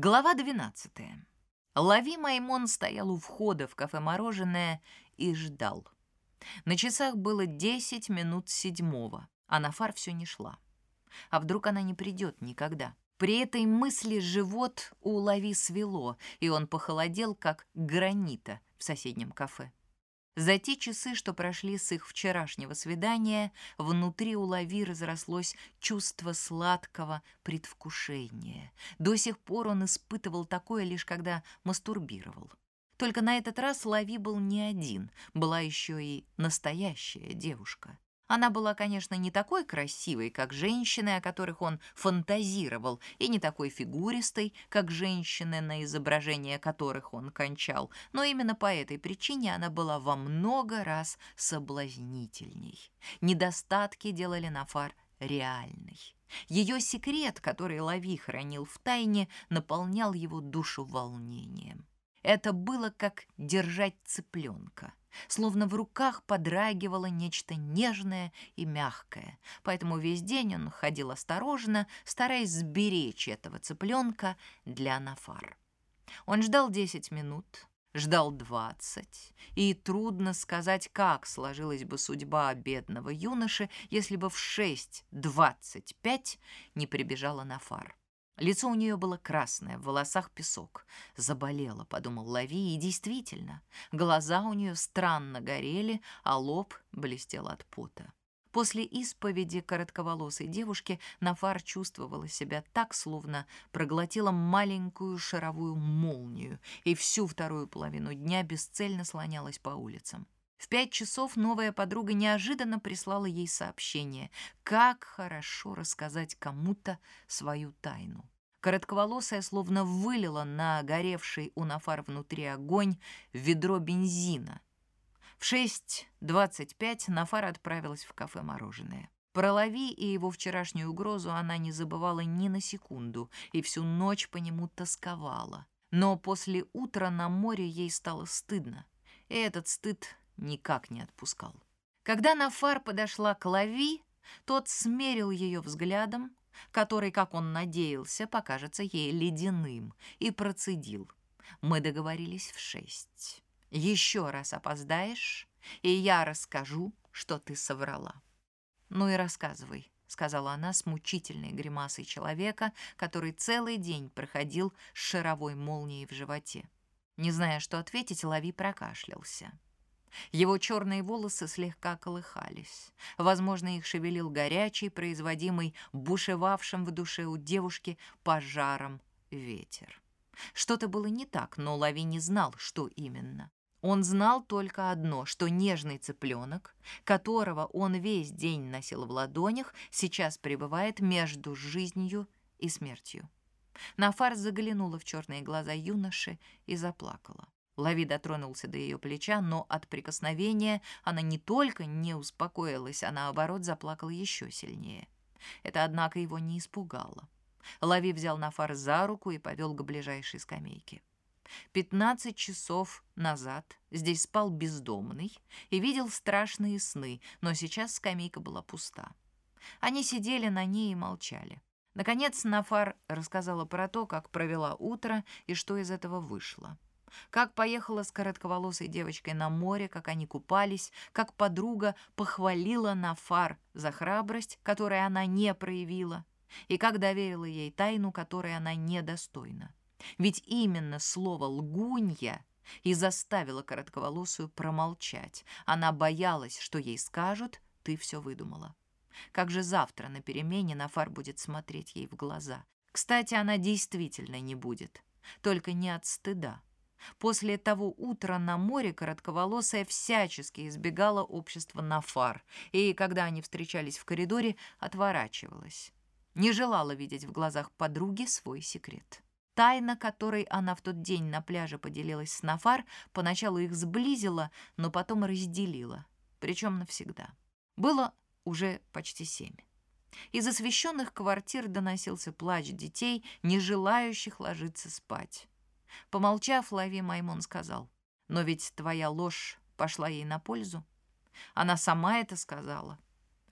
Глава 12. Лави Маймон стоял у входа в кафе «Мороженое» и ждал. На часах было 10 минут седьмого, а на фар все не шла. А вдруг она не придет никогда? При этой мысли живот у Лави свело, и он похолодел, как гранита в соседнем кафе. За те часы, что прошли с их вчерашнего свидания, внутри у Лави разрослось чувство сладкого предвкушения. До сих пор он испытывал такое лишь когда мастурбировал. Только на этот раз Лави был не один, была еще и настоящая девушка. Она была, конечно, не такой красивой, как женщины, о которых он фантазировал, и не такой фигуристой, как женщины, на изображение которых он кончал, но именно по этой причине она была во много раз соблазнительней. Недостатки делали Нафар реальной. Ее секрет, который Лави хранил в тайне, наполнял его душу волнением. Это было как держать цыпленка. Словно в руках подрагивало нечто нежное и мягкое. Поэтому весь день он ходил осторожно, стараясь сберечь этого цыпленка для Нафар. Он ждал 10 минут, ждал 20, и трудно сказать, как сложилась бы судьба бедного юноши, если бы в 6.25 не прибежала Нафар. Лицо у нее было красное, в волосах песок. Заболела, подумал Лави, и действительно, глаза у нее странно горели, а лоб блестел от пота. После исповеди коротковолосой девушки Нафар чувствовала себя так, словно проглотила маленькую шаровую молнию и всю вторую половину дня бесцельно слонялась по улицам. В пять часов новая подруга неожиданно прислала ей сообщение. Как хорошо рассказать кому-то свою тайну. Коротковолосая словно вылила на горевший у Нафар внутри огонь ведро бензина. В 6.25 Нафар отправилась в кафе «Мороженое». Про Лави и его вчерашнюю угрозу она не забывала ни на секунду и всю ночь по нему тосковала. Но после утра на море ей стало стыдно, и этот стыд никак не отпускал. Когда Нафар подошла к Лави, тот смерил ее взглядом, который, как он надеялся, покажется ей ледяным, и процедил. «Мы договорились в шесть. Еще раз опоздаешь, и я расскажу, что ты соврала». «Ну и рассказывай», — сказала она с мучительной гримасой человека, который целый день проходил с шаровой молнией в животе. Не зная, что ответить, Лави прокашлялся. Его черные волосы слегка колыхались. Возможно, их шевелил горячий, производимый бушевавшим в душе у девушки пожаром ветер. Что-то было не так, но Лави не знал, что именно. Он знал только одно, что нежный цыпленок, которого он весь день носил в ладонях, сейчас пребывает между жизнью и смертью. Нафар заглянула в черные глаза юноши и заплакала. Лави дотронулся до ее плеча, но от прикосновения она не только не успокоилась, а наоборот заплакала еще сильнее. Это, однако, его не испугало. Лави взял Нафар за руку и повел к ближайшей скамейке. Пятнадцать часов назад здесь спал бездомный и видел страшные сны, но сейчас скамейка была пуста. Они сидели на ней и молчали. Наконец Нафар рассказала про то, как провела утро и что из этого вышло. Как поехала с коротковолосой девочкой на море, как они купались, как подруга похвалила Нафар за храбрость, которой она не проявила, и как доверила ей тайну, которой она недостойна. Ведь именно слово «лгунья» и заставило коротковолосую промолчать. Она боялась, что ей скажут «ты все выдумала». Как же завтра на перемене Нафар будет смотреть ей в глаза? Кстати, она действительно не будет, только не от стыда. После того утра на море коротковолосая всячески избегала общества Нафар, и, когда они встречались в коридоре, отворачивалась. Не желала видеть в глазах подруги свой секрет. Тайна, которой она в тот день на пляже поделилась с Нафар, поначалу их сблизила, но потом разделила, причем навсегда. Было уже почти семь. Из освещенных квартир доносился плач детей, не желающих ложиться спать. Помолчав, Лави Маймон сказал, «Но ведь твоя ложь пошла ей на пользу. Она сама это сказала.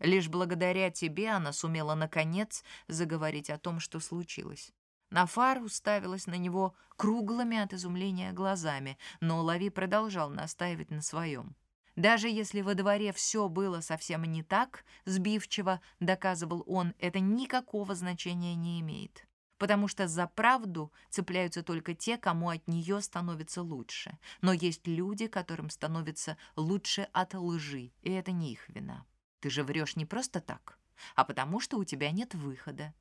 Лишь благодаря тебе она сумела, наконец, заговорить о том, что случилось. Нафар уставилась на него круглыми от изумления глазами, но Лави продолжал настаивать на своем. Даже если во дворе все было совсем не так, сбивчиво доказывал он, это никакого значения не имеет. Потому что за правду цепляются только те, кому от нее становится лучше. Но есть люди, которым становится лучше от лжи, и это не их вина. Ты же врешь не просто так, а потому что у тебя нет выхода.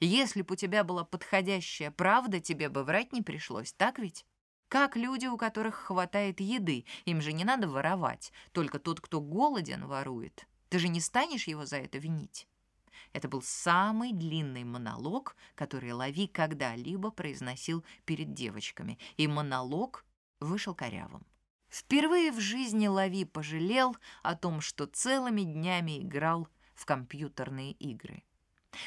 Если бы у тебя была подходящая правда, тебе бы врать не пришлось, так ведь? Как люди, у которых хватает еды, им же не надо воровать. Только тот, кто голоден, ворует. Ты же не станешь его за это винить. Это был самый длинный монолог, который Лави когда-либо произносил перед девочками, и монолог вышел корявым. Впервые в жизни Лави пожалел о том, что целыми днями играл в компьютерные игры.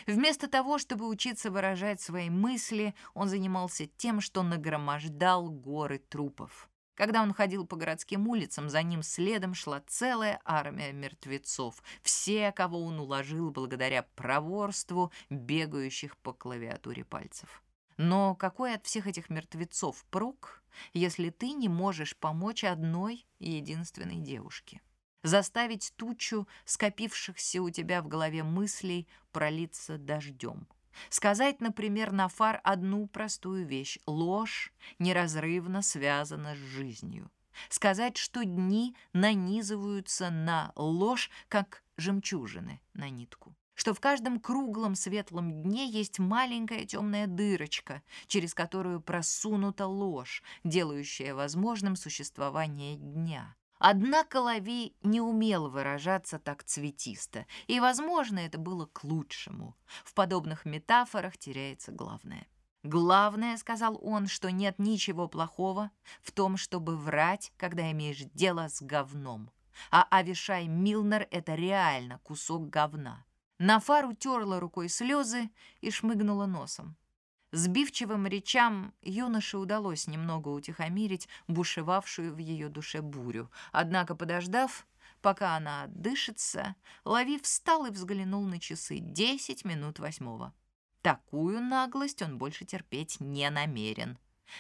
Вместо того, чтобы учиться выражать свои мысли, он занимался тем, что нагромождал горы трупов. Когда он ходил по городским улицам, за ним следом шла целая армия мертвецов, все, кого он уложил благодаря проворству бегающих по клавиатуре пальцев. Но какой от всех этих мертвецов прок, если ты не можешь помочь одной единственной девушке? заставить тучу скопившихся у тебя в голове мыслей пролиться дождем. Сказать, например, на фар одну простую вещь. Ложь неразрывно связана с жизнью. Сказать, что дни нанизываются на ложь, как жемчужины на нитку. Что в каждом круглом светлом дне есть маленькая темная дырочка, через которую просунута ложь, делающая возможным существование дня. Однако Лави не умел выражаться так цветисто, и, возможно, это было к лучшему. В подобных метафорах теряется главное. «Главное, — сказал он, — что нет ничего плохого в том, чтобы врать, когда имеешь дело с говном. А Авишай Милнер — это реально кусок говна». Нафар утерла рукой слезы и шмыгнула носом. Сбивчивым речам юноше удалось немного утихомирить бушевавшую в ее душе бурю. Однако, подождав, пока она отдышится, Лави встал и взглянул на часы. Десять минут восьмого. Такую наглость он больше терпеть не намерен.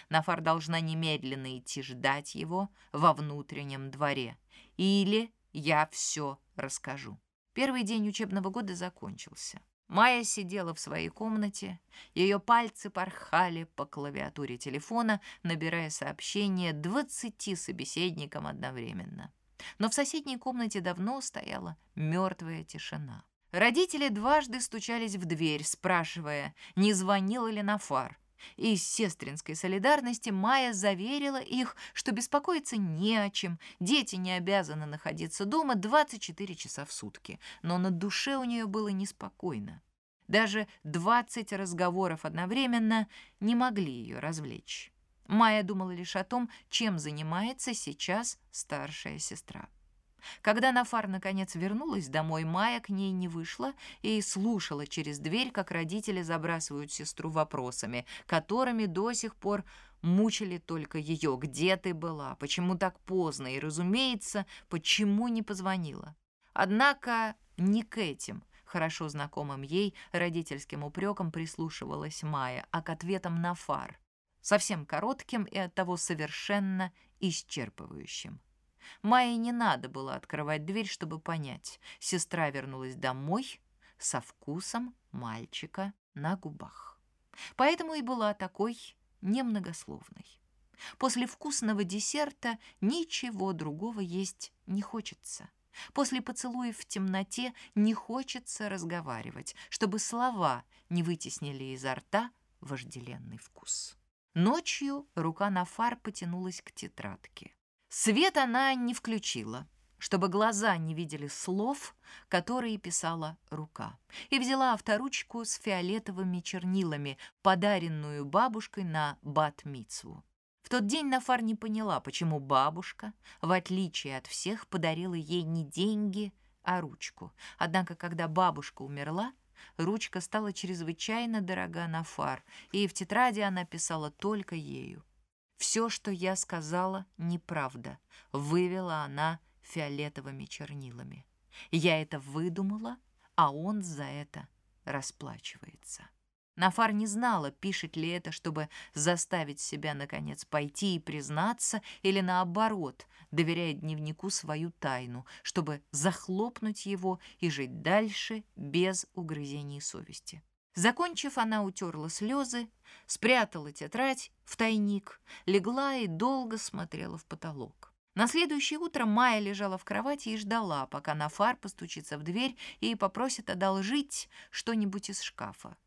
Нафар должна немедленно идти ждать его во внутреннем дворе. Или я все расскажу. Первый день учебного года закончился. Майя сидела в своей комнате, ее пальцы порхали по клавиатуре телефона, набирая сообщения двадцати собеседникам одновременно. Но в соседней комнате давно стояла мертвая тишина. Родители дважды стучались в дверь, спрашивая, не звонила ли Нафар. Из сестринской солидарности Майя заверила их, что беспокоиться не о чем, дети не обязаны находиться дома 24 часа в сутки. Но на душе у нее было неспокойно. Даже 20 разговоров одновременно не могли ее развлечь. Майя думала лишь о том, чем занимается сейчас старшая сестра. Когда Нафар наконец вернулась домой, Майя к ней не вышла и слушала через дверь, как родители забрасывают сестру вопросами, которыми до сих пор мучили только ее. «Где ты была? Почему так поздно?» И, разумеется, почему не позвонила? Однако не к этим, хорошо знакомым ей родительским упрекам прислушивалась Майя, а к ответам Нафар, совсем коротким и оттого совершенно исчерпывающим. Майе не надо было открывать дверь, чтобы понять. Сестра вернулась домой со вкусом мальчика на губах. Поэтому и была такой немногословной. После вкусного десерта ничего другого есть не хочется. После поцелуев в темноте не хочется разговаривать, чтобы слова не вытеснили изо рта вожделенный вкус. Ночью рука на фар потянулась к тетрадке. Свет она не включила, чтобы глаза не видели слов, которые писала рука, и взяла авторучку с фиолетовыми чернилами, подаренную бабушкой на бат-мицву. В тот день Нафар не поняла, почему бабушка, в отличие от всех, подарила ей не деньги, а ручку. Однако, когда бабушка умерла, ручка стала чрезвычайно дорога Нафар, и в тетради она писала только ею. Все, что я сказала, неправда, вывела она фиолетовыми чернилами. Я это выдумала, а он за это расплачивается. Нафар не знала, пишет ли это, чтобы заставить себя, наконец, пойти и признаться, или наоборот, доверяет дневнику свою тайну, чтобы захлопнуть его и жить дальше без угрызений совести. Закончив, она утерла слезы, спрятала тетрадь в тайник, легла и долго смотрела в потолок. На следующее утро Майя лежала в кровати и ждала, пока Нафар постучится в дверь и попросит одолжить что-нибудь из шкафа.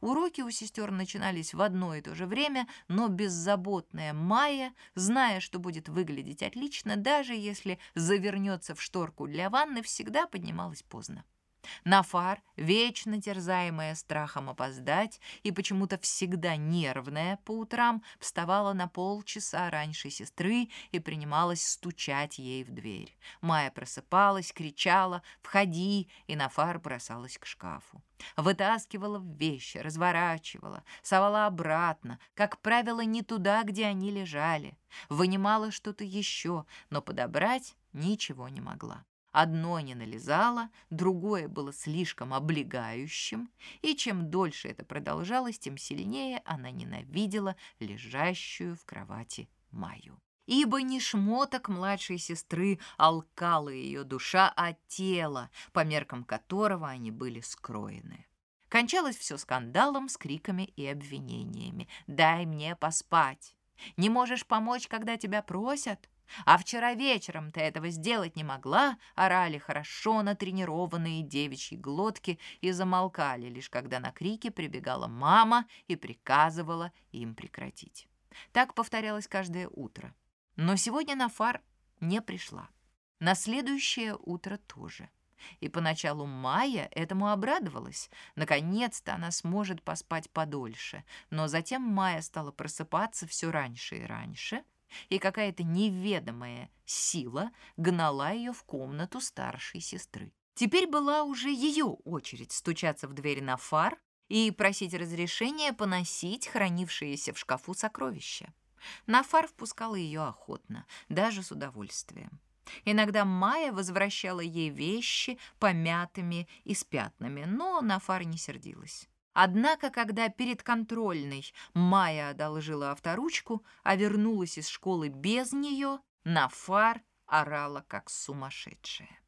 Уроки у сестер начинались в одно и то же время, но беззаботная Майя, зная, что будет выглядеть отлично, даже если завернется в шторку для ванны, всегда поднималась поздно. Нафар, вечно терзаемая страхом опоздать и почему-то всегда нервная по утрам, вставала на полчаса раньше сестры и принималась стучать ей в дверь. Майя просыпалась, кричала «Входи!» и Нафар бросалась к шкафу. Вытаскивала вещи, разворачивала, совала обратно, как правило, не туда, где они лежали. Вынимала что-то еще, но подобрать ничего не могла. Одно не налезало, другое было слишком облегающим, и чем дольше это продолжалось, тем сильнее она ненавидела лежащую в кровати Майю. Ибо не шмоток младшей сестры алкала ее душа, а тело, по меркам которого они были скроены. Кончалось все скандалом с криками и обвинениями. «Дай мне поспать! Не можешь помочь, когда тебя просят? А вчера вечером ты этого сделать не могла, орали хорошо натренированные девичьи глотки и замолкали, лишь когда на крики прибегала мама и приказывала им прекратить. Так повторялось каждое утро. Но сегодня Нафар не пришла. На следующее утро тоже. И поначалу Майя этому обрадовалась. Наконец-то она сможет поспать подольше. Но затем Майя стала просыпаться все раньше и раньше — и какая-то неведомая сила гнала ее в комнату старшей сестры. Теперь была уже ее очередь стучаться в дверь на фар и просить разрешения поносить хранившиеся в шкафу сокровища. Нафар впускала ее охотно, даже с удовольствием. Иногда Майя возвращала ей вещи помятыми и с пятнами, но Нафар не сердилась. Однако, когда перед контрольной Майя одолжила авторучку, а вернулась из школы без нее, Нафар орала как сумасшедшая.